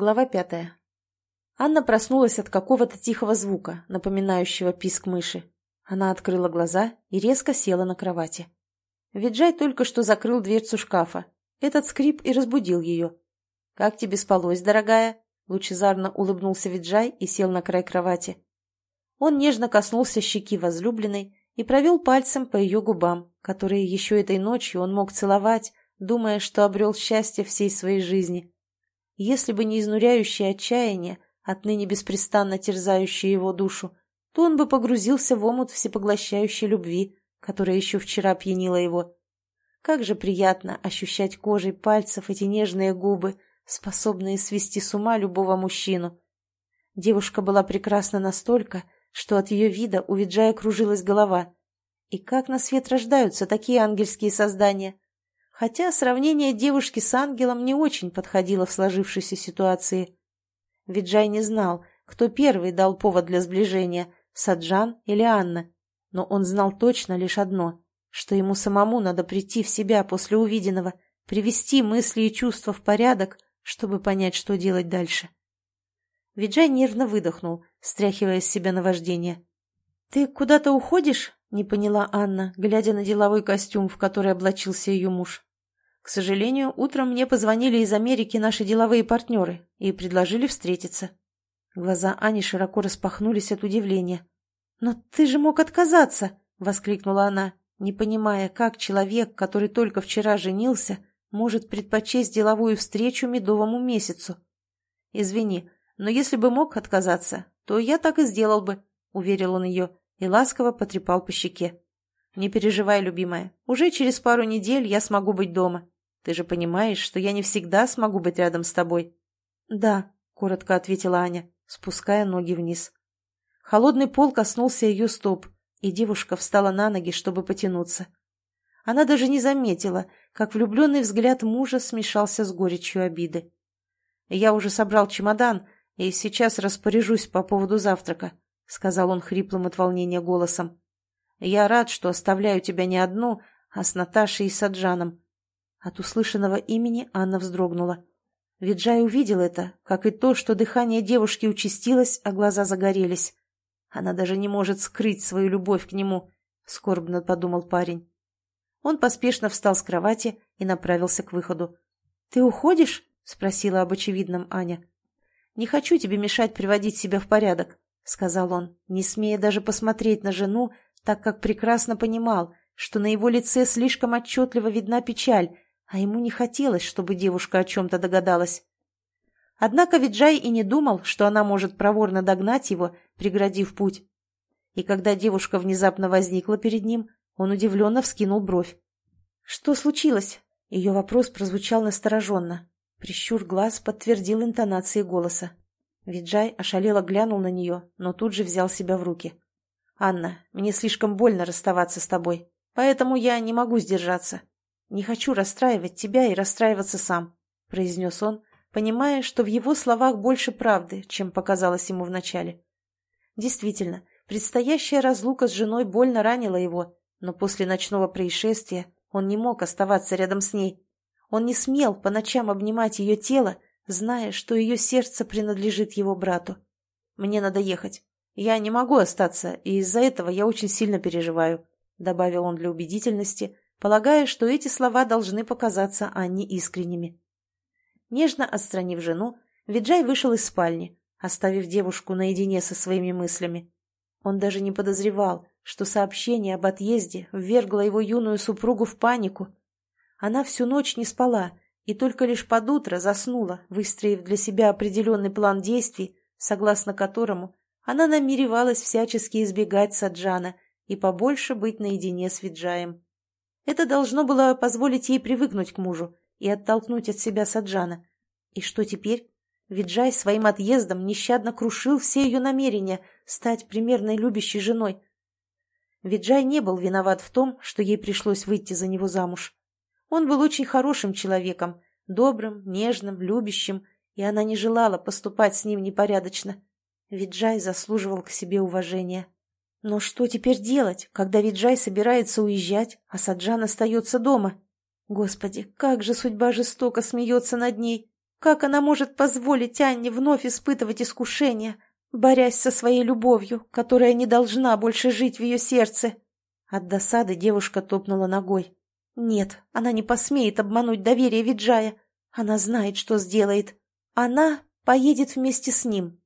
Глава пятая. Анна проснулась от какого-то тихого звука, напоминающего писк мыши. Она открыла глаза и резко села на кровати. Виджай только что закрыл дверцу шкафа. Этот скрип и разбудил ее. «Как тебе спалось, дорогая?» Лучезарно улыбнулся Виджай и сел на край кровати. Он нежно коснулся щеки возлюбленной и провел пальцем по ее губам, которые еще этой ночью он мог целовать, думая, что обрел счастье всей своей жизни. Если бы не изнуряющее отчаяние, отныне беспрестанно терзающее его душу, то он бы погрузился в омут всепоглощающей любви, которая еще вчера пьянила его. Как же приятно ощущать кожей пальцев эти нежные губы, способные свести с ума любого мужчину. Девушка была прекрасна настолько, что от ее вида у Виджая кружилась голова. И как на свет рождаются такие ангельские создания? Хотя сравнение девушки с ангелом не очень подходило в сложившейся ситуации. Виджай не знал, кто первый дал повод для сближения, Саджан или Анна, но он знал точно лишь одно, что ему самому надо прийти в себя после увиденного, привести мысли и чувства в порядок, чтобы понять, что делать дальше. Виджай нервно выдохнул, стряхивая с себя наваждение. «Ты куда-то уходишь?» — не поняла Анна, глядя на деловой костюм, в который облачился ее муж. К сожалению, утром мне позвонили из Америки наши деловые партнеры и предложили встретиться. Глаза Ани широко распахнулись от удивления. «Но ты же мог отказаться!» — воскликнула она, не понимая, как человек, который только вчера женился, может предпочесть деловую встречу медовому месяцу. «Извини, но если бы мог отказаться, то я так и сделал бы», — уверил он ее и ласково потрепал по щеке. «Не переживай, любимая, уже через пару недель я смогу быть дома. Ты же понимаешь, что я не всегда смогу быть рядом с тобой?» «Да», — коротко ответила Аня, спуская ноги вниз. Холодный пол коснулся ее стоп, и девушка встала на ноги, чтобы потянуться. Она даже не заметила, как влюбленный взгляд мужа смешался с горечью обиды. «Я уже собрал чемодан и сейчас распоряжусь по поводу завтрака», — сказал он хриплым от волнения голосом. «Я рад, что оставляю тебя не одну, а с Наташей и Саджаном. От услышанного имени Анна вздрогнула. Виджай увидел это, как и то, что дыхание девушки участилось, а глаза загорелись. Она даже не может скрыть свою любовь к нему, — скорбно подумал парень. Он поспешно встал с кровати и направился к выходу. — Ты уходишь? — спросила об очевидном Аня. — Не хочу тебе мешать приводить себя в порядок, — сказал он, не смея даже посмотреть на жену, так как прекрасно понимал, что на его лице слишком отчетливо видна печаль, а ему не хотелось, чтобы девушка о чем-то догадалась. Однако Виджай и не думал, что она может проворно догнать его, преградив путь. И когда девушка внезапно возникла перед ним, он удивленно вскинул бровь. «Что случилось?» Ее вопрос прозвучал настороженно. Прищур глаз подтвердил интонации голоса. Виджай ошалело глянул на нее, но тут же взял себя в руки. «Анна, мне слишком больно расставаться с тобой, поэтому я не могу сдержаться. «Не хочу расстраивать тебя и расстраиваться сам», — произнес он, понимая, что в его словах больше правды, чем показалось ему вначале. Действительно, предстоящая разлука с женой больно ранила его, но после ночного происшествия он не мог оставаться рядом с ней. Он не смел по ночам обнимать ее тело, зная, что ее сердце принадлежит его брату. «Мне надо ехать. Я не могу остаться, и из-за этого я очень сильно переживаю», — добавил он для убедительности, — полагая, что эти слова должны показаться Анне искренними. Нежно отстранив жену, Виджай вышел из спальни, оставив девушку наедине со своими мыслями. Он даже не подозревал, что сообщение об отъезде ввергло его юную супругу в панику. Она всю ночь не спала и только лишь под утро заснула, выстроив для себя определенный план действий, согласно которому она намеревалась всячески избегать Саджана и побольше быть наедине с Виджаем. Это должно было позволить ей привыкнуть к мужу и оттолкнуть от себя Саджана. И что теперь? Виджай своим отъездом нещадно крушил все ее намерения стать примерной любящей женой. Виджай не был виноват в том, что ей пришлось выйти за него замуж. Он был очень хорошим человеком, добрым, нежным, любящим, и она не желала поступать с ним непорядочно. Виджай заслуживал к себе уважения. Но что теперь делать, когда Виджай собирается уезжать, а Саджан остается дома? Господи, как же судьба жестоко смеется над ней! Как она может позволить Анне вновь испытывать искушение, борясь со своей любовью, которая не должна больше жить в ее сердце? От досады девушка топнула ногой. Нет, она не посмеет обмануть доверие Виджая. Она знает, что сделает. Она поедет вместе с ним,